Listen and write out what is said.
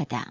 阿达